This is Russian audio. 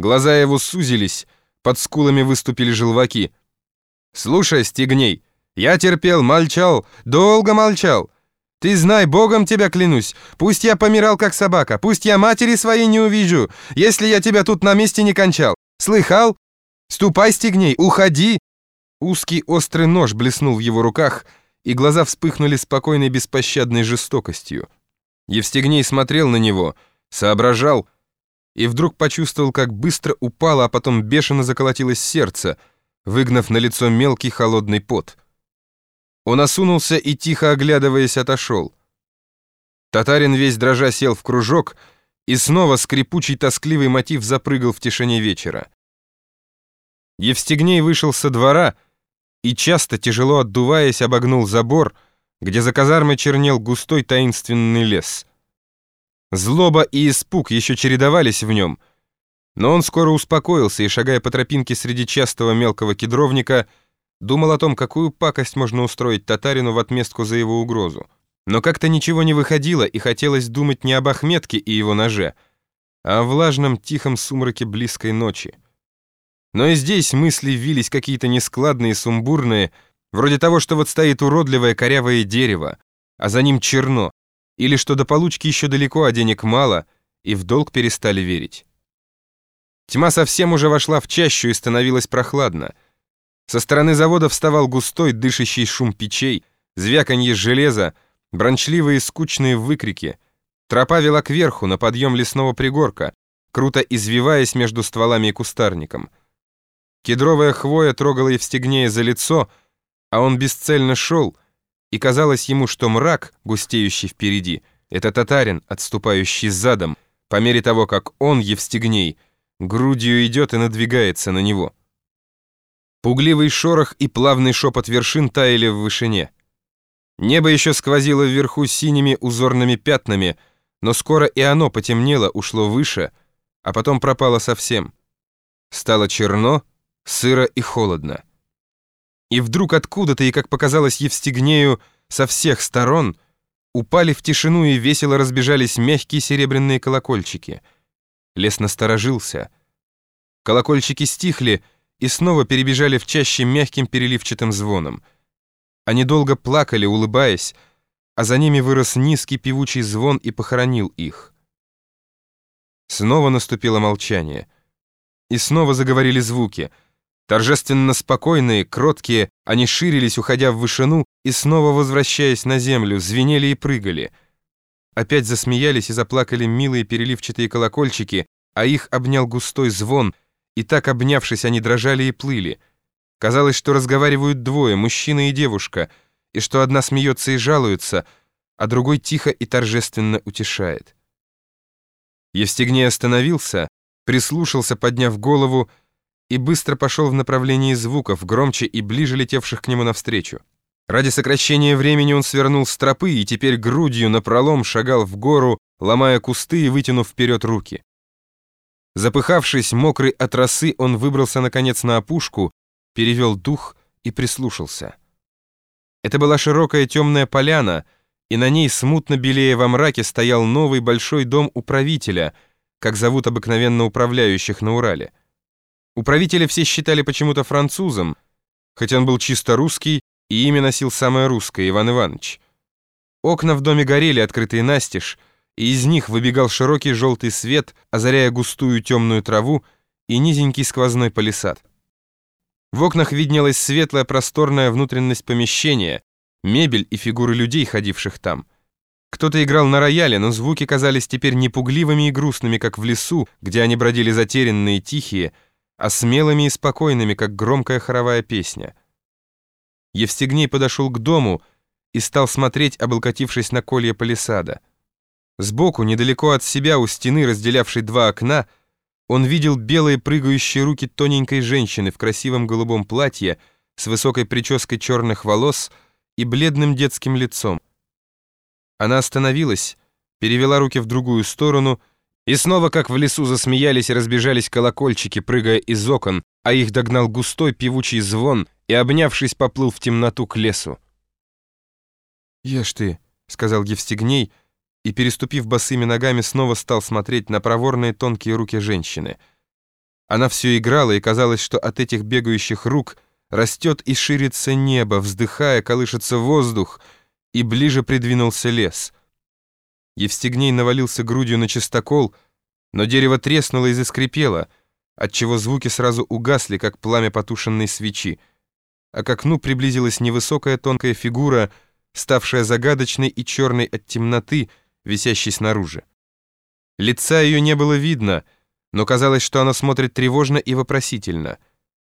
Глаза его сузились, под скулами выступили желваки. «Слушай, Стегней, я терпел, молчал, долго молчал. Ты знай, Богом тебя клянусь, пусть я помирал как собака, пусть я матери своей не увижу, если я тебя тут на месте не кончал. Слыхал? Ступай, Стегней, уходи!» Узкий острый нож блеснул в его руках, и глаза вспыхнули спокойной беспощадной жестокостью. Евстигней смотрел на него, соображал, и вдруг почувствовал, как быстро упало, а потом бешено заколотилось сердце, выгнав на лицо мелкий холодный пот. Он осунулся и, тихо оглядываясь, отошел. Татарин весь дрожа сел в кружок, и снова скрипучий тоскливый мотив запрыгал в тишине вечера. Евстигней вышел со двора и, часто тяжело отдуваясь, обогнул забор, где за казармой чернел густой таинственный лес. Злоба и испуг еще чередовались в нем, но он скоро успокоился и, шагая по тропинке среди частого мелкого кедровника, думал о том, какую пакость можно устроить татарину в отместку за его угрозу. Но как-то ничего не выходило, и хотелось думать не об Ахметке и его ноже, а о влажном тихом сумраке близкой ночи. Но и здесь мысли вились какие-то нескладные, сумбурные, вроде того, что вот стоит уродливое корявое дерево, а за ним черно, или что до получки еще далеко, а денег мало, и в долг перестали верить. Тьма совсем уже вошла в чащу и становилась прохладно. Со стороны завода вставал густой, дышащий шум печей, звяканье железа, брончливые скучные выкрики. Тропа вела кверху, на подъем лесного пригорка, круто извиваясь между стволами и кустарником. Кедровая хвоя трогала Евстигнея за лицо, а он бесцельно шел, и казалось ему, что мрак, густеющий впереди, это татарин, отступающий задом, по мере того, как он, Евстигней, грудью идет и надвигается на него. Пугливый шорох и плавный шепот вершин таяли в вышине. Небо еще сквозило вверху синими узорными пятнами, но скоро и оно потемнело, ушло выше, а потом пропало совсем. Стало черно, сыро и холодно. И вдруг откуда-то, и как показалось Евстигнею, со всех сторон упали в тишину и весело разбежались мягкие серебряные колокольчики. Лес насторожился. Колокольчики стихли и снова перебежали в чаще мягким переливчатым звоном. Они долго плакали, улыбаясь, а за ними вырос низкий певучий звон и похоронил их. Снова наступило молчание. И снова заговорили звуки — Торжественно спокойные, кроткие, они ширились, уходя в вышину, и снова возвращаясь на землю, звенели и прыгали. Опять засмеялись и заплакали милые переливчатые колокольчики, а их обнял густой звон, и так обнявшись, они дрожали и плыли. Казалось, что разговаривают двое, мужчина и девушка, и что одна смеется и жалуется, а другой тихо и торжественно утешает. Евстигней остановился, прислушался, подняв голову, и быстро пошел в направлении звуков, громче и ближе летевших к нему навстречу. Ради сокращения времени он свернул с тропы и теперь грудью напролом шагал в гору, ломая кусты и вытянув вперед руки. Запыхавшись, мокрый от росы, он выбрался, наконец, на опушку, перевел дух и прислушался. Это была широкая темная поляна, и на ней, смутно белее во мраке, стоял новый большой дом управителя, как зовут обыкновенно управляющих на Урале. Управителя все считали почему-то французом, хотя он был чисто русский, и имя носил самое русское, Иван Иванович. Окна в доме горели, открытые настежь, и из них выбегал широкий желтый свет, озаряя густую темную траву и низенький сквозной палисад. В окнах виднелась светлая просторная внутренность помещения, мебель и фигуры людей, ходивших там. Кто-то играл на рояле, но звуки казались теперь не пугливыми и грустными, как в лесу, где они бродили затерянные тихие, а смелыми и спокойными, как громкая хоровая песня. Евстигней подошел к дому и стал смотреть, облокотившись на колье палисада. Сбоку, недалеко от себя, у стены, разделявшей два окна, он видел белые прыгающие руки тоненькой женщины в красивом голубом платье с высокой прической черных волос и бледным детским лицом. Она остановилась, перевела руки в другую сторону и снова, как в лесу, засмеялись и разбежались колокольчики, прыгая из окон, а их догнал густой певучий звон и, обнявшись, поплыл в темноту к лесу. «Ешь ты», — сказал Евстигней, и, переступив босыми ногами, снова стал смотреть на проворные тонкие руки женщины — Она все играла, и казалось, что от этих бегающих рук растет и ширится небо, вздыхая, колышется воздух, и ближе придвинулся лес. Евстигней навалился грудью на чистокол, но дерево треснуло и заскрипело, отчего звуки сразу угасли, как пламя потушенной свечи, а к окну приблизилась невысокая тонкая фигура, ставшая загадочной и черной от темноты, висящей снаружи. Лица ее не было видно — но казалось, что она смотрит тревожно и вопросительно —